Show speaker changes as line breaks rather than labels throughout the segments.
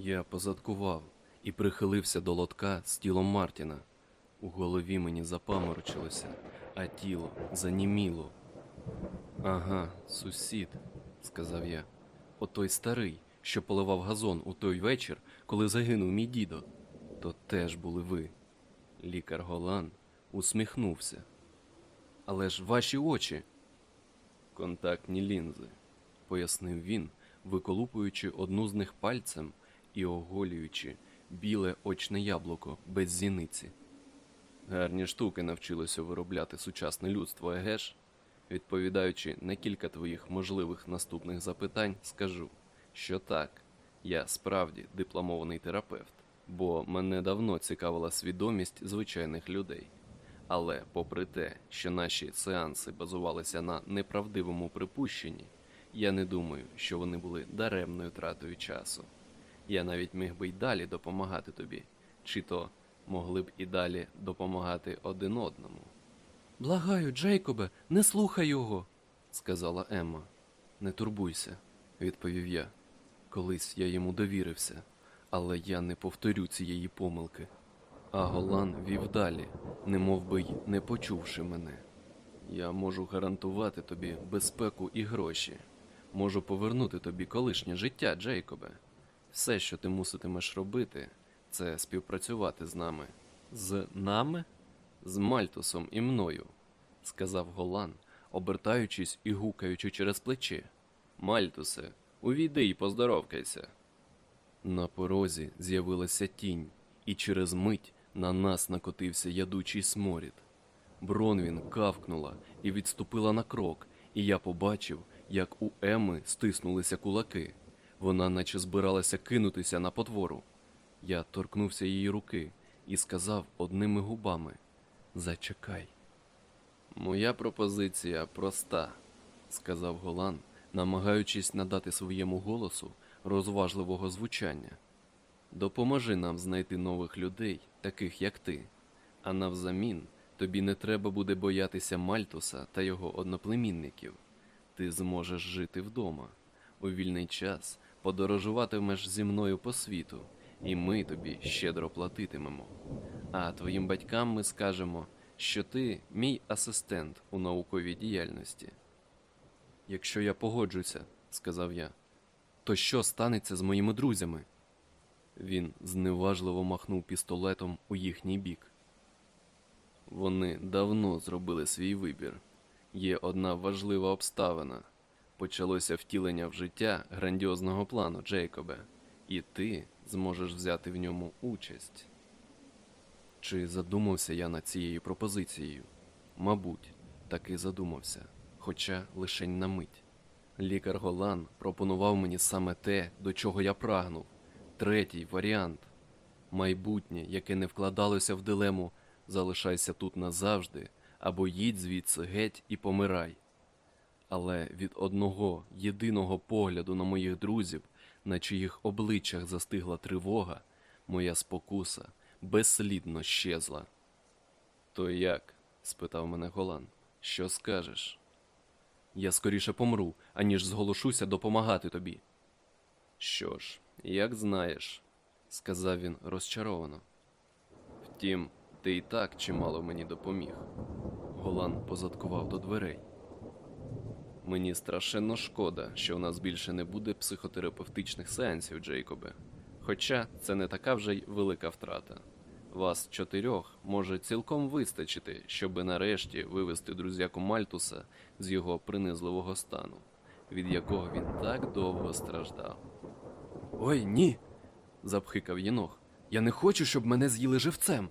Я позадкував і прихилився до лотка з тілом Мартіна. У голові мені запаморочилося, а тіло заніміло. Ага, сусід, сказав я. Отой старий, що поливав газон у той вечір, коли загинув мій дідо. То теж були ви. Лікар Голан усміхнувся. Але ж ваші очі. Контактні лінзи, пояснив він, виколупуючи одну з них пальцем і оголюючи біле очне яблуко без зіниці. Гарні штуки навчилося виробляти сучасне людство, еге ж? Відповідаючи на кілька твоїх можливих наступних запитань, скажу, що так, я справді дипломований терапевт, бо мене давно цікавила свідомість звичайних людей. Але, попри те, що наші сеанси базувалися на неправдивому припущенні, я не думаю, що вони були даремною тратою часу. Я навіть міг би й далі допомагати тобі, чи то могли б і далі допомагати один одному. Благаю, Джейкобе, не слухай його, сказала Емма. Не турбуйся, відповів я. Колись я йому довірився, але я не повторю цієї помилки. А Голан вів далі, немов би й не почувши мене. Я можу гарантувати тобі безпеку і гроші. Можу повернути тобі колишнє життя, Джейкобе. Все, що ти муситимеш робити, це співпрацювати з нами. З нами? З Мальтусом і мною, сказав Голан, обертаючись і гукаючи через плече. Мальтусе, увійди і поздоровкайся. На порозі з'явилася тінь, і через мить на нас накотився ядучий сморід. Бронвін кавкнула і відступила на крок, і я побачив, як у Еми стиснулися кулаки. Вона наче збиралася кинутися на потвору. Я торкнувся її руки і сказав одними губами Зачекай. Моя пропозиція проста, сказав Голан, намагаючись надати своєму голосу розважливого звучання. Допоможи нам знайти нових людей, таких як ти, а навзамін тобі не треба буде боятися Мальтуса та його одноплемінників. Ти зможеш жити вдома. У вільний час подорожуватимеш зі мною по світу, і ми тобі щедро платитимемо. А твоїм батькам ми скажемо, що ти мій асистент у науковій діяльності. Якщо я погоджуся, сказав я, то що станеться з моїми друзями? Він зневажливо махнув пістолетом у їхній бік. Вони давно зробили свій вибір. Є одна важлива обставина. Почалося втілення в життя грандіозного плану, Джейкобе, і ти зможеш взяти в ньому участь. Чи задумався я над цією пропозицією? Мабуть, таки задумався, хоча лишень на мить. Лікар Голан пропонував мені саме те, до чого я прагнув. Третій варіант майбутнє, яке не вкладалося в дилему залишайся тут назавжди або їдь звідси геть і помирай. Але від одного єдиного погляду на моїх друзів, на чиїх обличчях застигла тривога, моя спокуса безслідно щезла. То як? спитав мене Голан. Що скажеш? Я скоріше помру, аніж зголошуся допомагати тобі. Що ж, як знаєш, сказав він розчаровано. Втім, ти і так чимало мені допоміг. Голан позадкував до дверей. Мені страшенно шкода, що в нас більше не буде психотерапевтичних сеансів, Джейкобе. Хоча це не така вже й велика втрата. Вас чотирьох може цілком вистачити, щоби нарешті вивести друзяку Мальтуса з його принизливого стану, від якого він так довго страждав. Ой, ні. запхикав Єнох. Я не хочу, щоб мене з'їли живцем.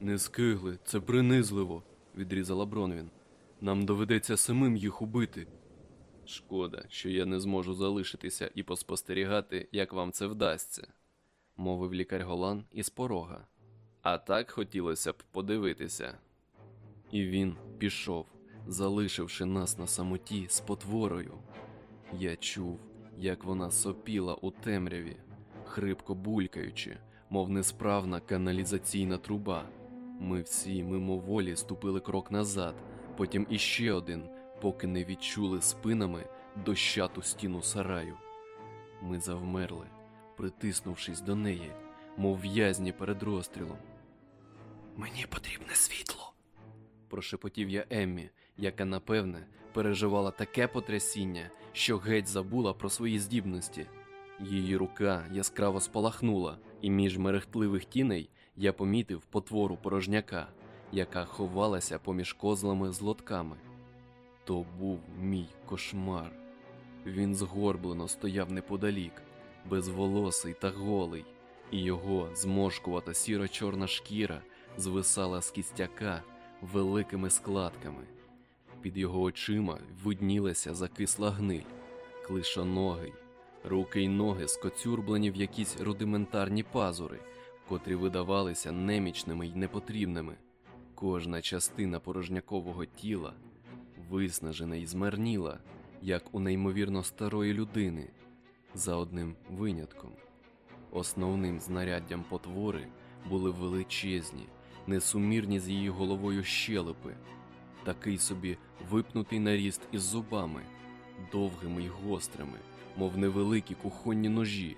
Не скигли, це принизливо, відрізала Бронвін. Нам доведеться самим їх убити. Шкода, що я не зможу залишитися і поспостерігати, як вам це вдасться, мовив лікар Голан із порога. А так хотілося б подивитися. І він пішов, залишивши нас на самоті з потворою. Я чув, як вона сопіла у темряві, хрипко булькаючи, мов несправна каналізаційна труба. Ми всі мимоволі ступили крок назад, потім іще один, поки не відчули спинами дощату стіну сараю. Ми завмерли, притиснувшись до неї, мов в'язні перед розстрілом. Мені потрібне світло. прошепотів я Еммі, яка, напевне, переживала таке потрясіння, що геть забула про свої здібності. Її рука яскраво спалахнула, і між мерехтливих тіней я помітив потвору порожняка, яка ховалася поміж козлами з лотками. То був мій кошмар. Він згорблено стояв неподалік, безволосий та голий, і його зморшкувата сіро-чорна шкіра звисала з кістяка великими складками. Під його очима виднілася закисла гниль, клишоногий, руки й ноги скоцюрблені в якісь рудиментарні пазури, котрі видавалися немічними й непотрібними. Кожна частина порожнякового тіла виснажена і змарніла, як у неймовірно старої людини, за одним винятком. Основним знаряддям потвори були величезні, несумірні з її головою щелепи, такий собі випнутий наріст із зубами, довгими й гострими, мов невеликі кухонні ножі,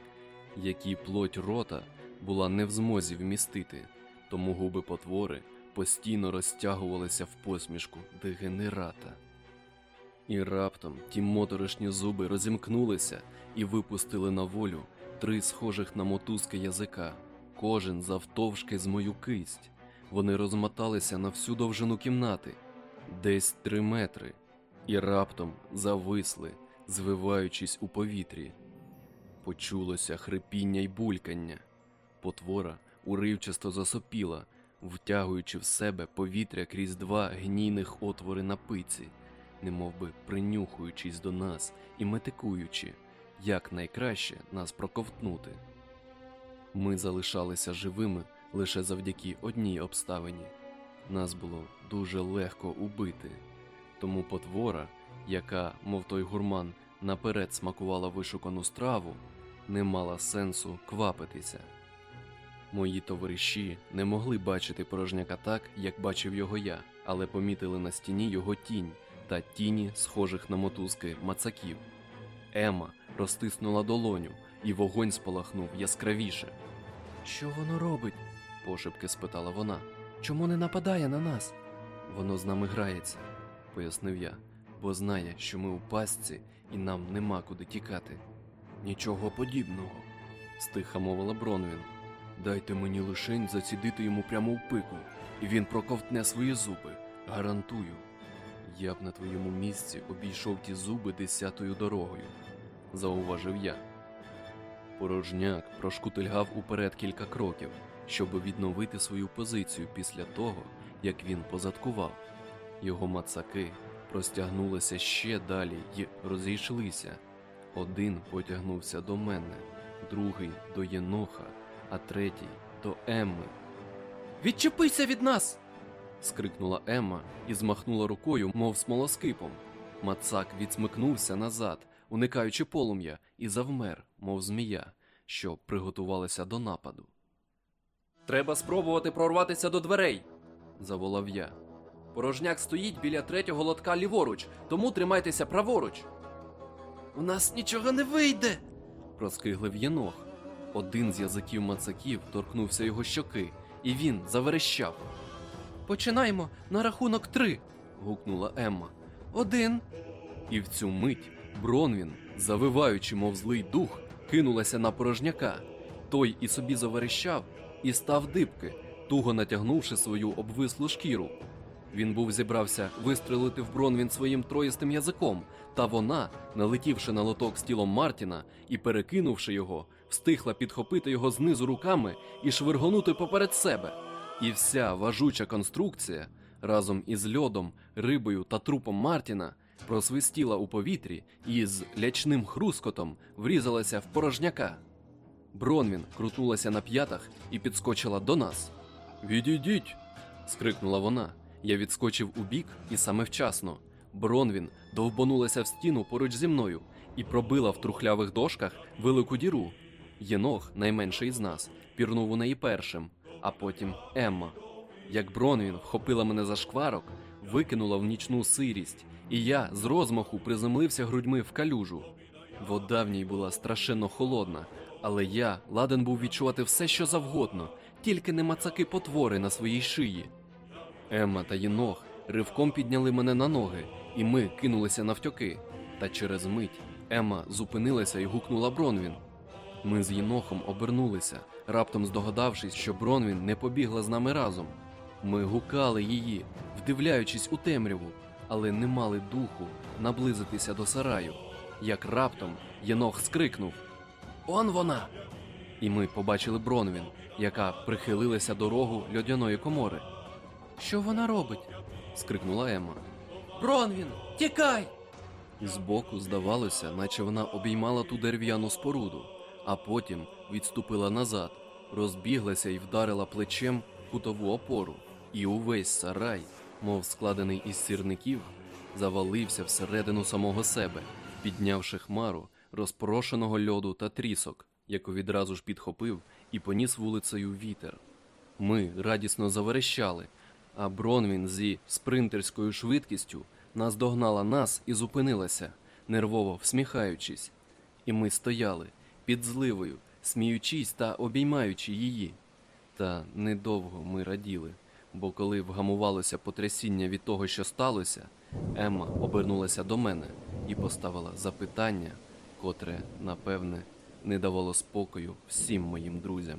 які плоть рота була не в змозі вмістити, тому губи потвори постійно розтягувалися в посмішку дегенерата. І раптом ті моторошні зуби розімкнулися і випустили на волю три схожих на мотузки язика, кожен завтовшки з мою кисть. Вони розмоталися на всю довжину кімнати, десь три метри, і раптом зависли, звиваючись у повітрі. Почулося хрипіння й булькання. Потвора уривчасто засопіла, втягуючи в себе повітря крізь два гнійних отвори на пиці, немовби принюхуючись до нас і метикуючи, як найкраще нас проковтнути. Ми залишалися живими лише завдяки одній обставині. Нас було дуже легко убити, тому потвора, яка, мов той гурман, наперед смакувала вишукану страву, не мала сенсу квапитися. Мої товариші не могли бачити порожняка так, як бачив його я, але помітили на стіні його тінь та тіні, схожих на мотузки мацаків. Ема розтиснула долоню, і вогонь спалахнув яскравіше. Що воно робить? пошепки спитала вона. Чому не нападає на нас? Воно з нами грається, пояснив я, бо знає, що ми у пастці і нам нема куди тікати. Нічого подібного, стиха мовила Бронвін. Дайте мені лишень зацідити йому прямо в пику, і він проковтне свої зуби. Гарантую. Я б на твоєму місці обійшов ті зуби десятою дорогою, зауважив я. Порожняк прошкутильгав уперед кілька кроків, щоб відновити свою позицію після того, як він позадкував. Його мацаки простягнулися ще далі й розійшлися. Один потягнувся до мене, другий до Єноха, а третій до Емми. Відчепися від нас! скрикнула Емма і змахнула рукою, мов смолоскипом. Мацак відсмикнувся назад, уникаючи полум'я, і завмер, мов змія, що приготувалася до нападу. Треба спробувати прорватися до дверей, заволав я. Порожняк стоїть біля третього лотка ліворуч, тому тримайтеся праворуч. У нас нічого не вийде. проскиглив єнох. Один з язиків мацаків торкнувся його щоки, і він заверещав. Починаємо на рахунок три. гукнула Емма. Один. І в цю мить Бронвін, завиваючи, мов злий дух, кинулася на порожняка. Той і собі заверещав і став дибки, туго натягнувши свою обвислу шкіру. Він був зібрався вистрелити в Бронвін своїм троїстим язиком, та вона, налетівши на лоток з тілом Мартіна і перекинувши його, встигла підхопити його знизу руками і швиргонути поперед себе. І вся важуча конструкція разом із льодом, рибою та трупом Мартіна просвистіла у повітрі і з лячним хрускотом врізалася в порожняка. Бронвін крутнулася на п'ятах і підскочила до нас. Відійдіть. скрикнула вона. Я відскочив у бік і саме вчасно. Бронвін довбанулася в стіну поруч зі мною і пробила в трухлявих дошках велику діру. Єнох, найменший із нас, пірнув у неї першим, а потім Емма. Як Бронвін вхопила мене за шкварок, викинула в нічну сирість, і я з розмаху приземлився грудьми в калюжу. Вода в ній була страшенно холодна, Але я ладен був відчувати все, що завгодно, тільки не мацаки потвори на своїй шиї. Емма та Єнох ривком підняли мене на ноги, і ми кинулися навтьоки. Та через мить Емма зупинилася і гукнула Бронвін. Ми з Єнохом обернулися, раптом здогадавшись, що Бронвін не побігла з нами разом. Ми гукали її, вдивляючись у темряву, але не мали духу наблизитися до сараю. Як раптом Єнох скрикнув Он вона! І ми побачили Бронвін, яка прихилилася до рогу льодяної комори. Що вона робить? скрикнула Емма. Бронвін, тікай! Збоку здавалося, наче вона обіймала ту дерев'яну споруду, а потім відступила назад, розбіглася і вдарила плечем кутову опору, і увесь сарай, мов складений із сірників, завалився всередину самого себе, піднявши хмару розпорошеного льоду та трісок, яку відразу ж підхопив і поніс вулицею вітер. Ми радісно заверещали, а Бронвін зі спринтерською швидкістю наздогнала нас і зупинилася, нервово всміхаючись. І ми стояли під зливою, сміючись та обіймаючи її. Та недовго ми раділи, бо коли вгамувалося потрясіння від того, що сталося, Емма обернулася до мене і поставила запитання, котре, напевне, не давало спокою всім моїм друзям.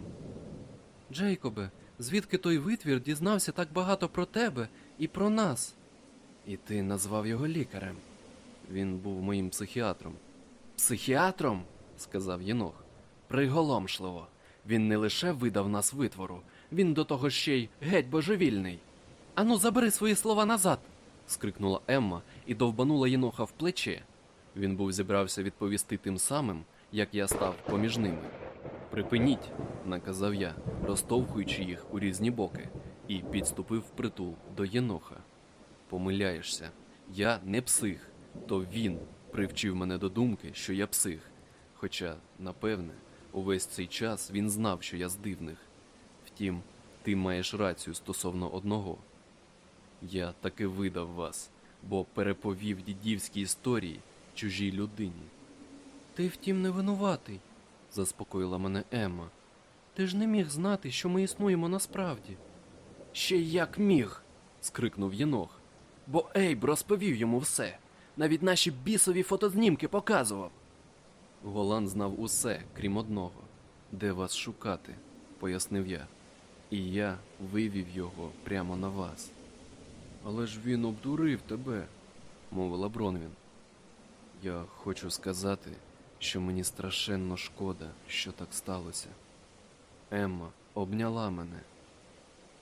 Джейкобе, звідки той витвір дізнався так багато про тебе і про нас? І ти назвав його лікарем. Він був моїм психіатром. Психіатром? Сказав Єнох. Приголомшливо. Він не лише видав нас витвору, він до того ще й геть божевільний. Ану, забери свої слова назад. скрикнула Емма і довбанула Єноха в плече. Він був зібрався відповісти тим самим, як я став поміж ними. Припиніть, наказав я, розтовхуючи їх у різні боки, і підступив впритул до Єноха. Помиляєшся, я не псих, то він привчив мене до думки, що я псих. Хоча, напевне, увесь цей час він знав, що я з дивних. Втім, ти маєш рацію стосовно одного. Я таки видав вас, бо переповів дідівські історії чужій людині. Ти втім не винуватий, заспокоїла мене Емма. Ти ж не міг знати, що ми існуємо насправді. Ще як міг. скрикнув Єнох. Бо Ейб розповів йому все. Навіть наші бісові фотознімки показував. Голан знав усе, крім одного. Де вас шукати, пояснив я. І я вивів його прямо на вас. Але ж він обдурив тебе, мовила Бронвін. Я хочу сказати, що мені страшенно шкода, що так сталося. Емма обняла мене.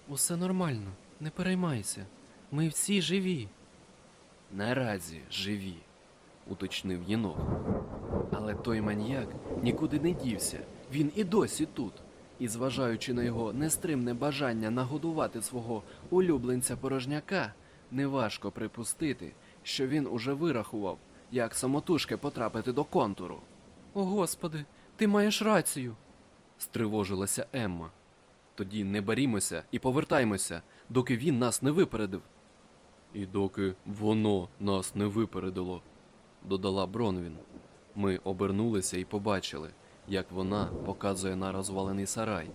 Усе нормально, не переймайся. Ми всі живі. Наразі живі, уточнив Єнох. Але той маніяк нікуди не дівся. Він і досі тут. І, зважаючи на його нестримне бажання нагодувати свого улюбленця порожняка, неважко припустити, що він уже вирахував, як самотужки потрапити до контуру. О, господи, ти маєш рацію. стривожилася Емма. Тоді не барімося і повертаймося, доки він нас не випередив. І доки воно нас не випередило, додала Бронвін. Ми обернулися і побачили, як вона показує на розвалений сарай,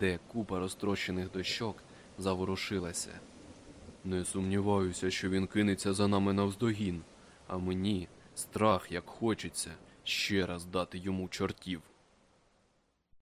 де купа розтрощених дощок заворушилася. Не сумніваюся, що він кинеться за нами навздогін, а мені страх, як хочеться, ще раз дати йому чортів.